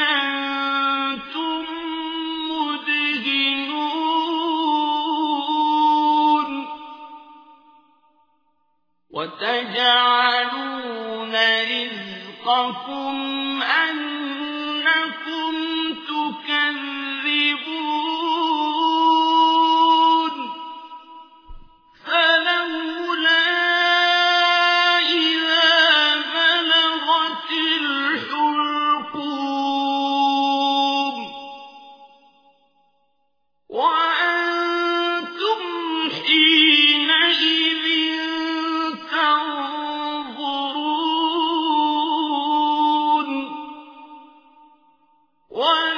أنتم وتجعلون رزقكم One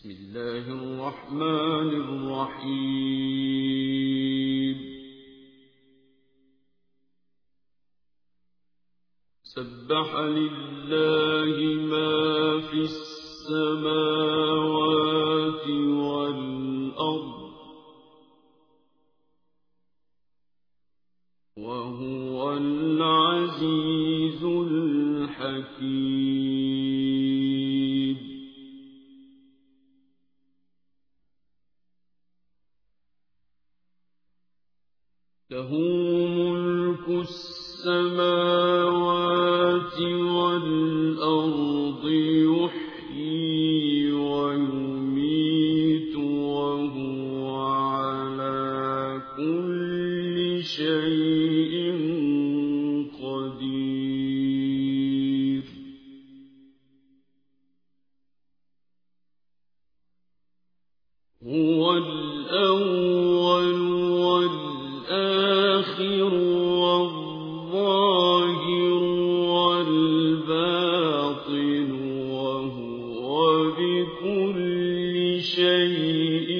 بسم الله الرحمن الرحيم. سبح لله ما في السماوات والأرض وهو له ملك السماوات والأرض يحيي ويميت وهو على كل شيء قدير. هو الأول والآخر والظاهر والباطن وهو بكل شيء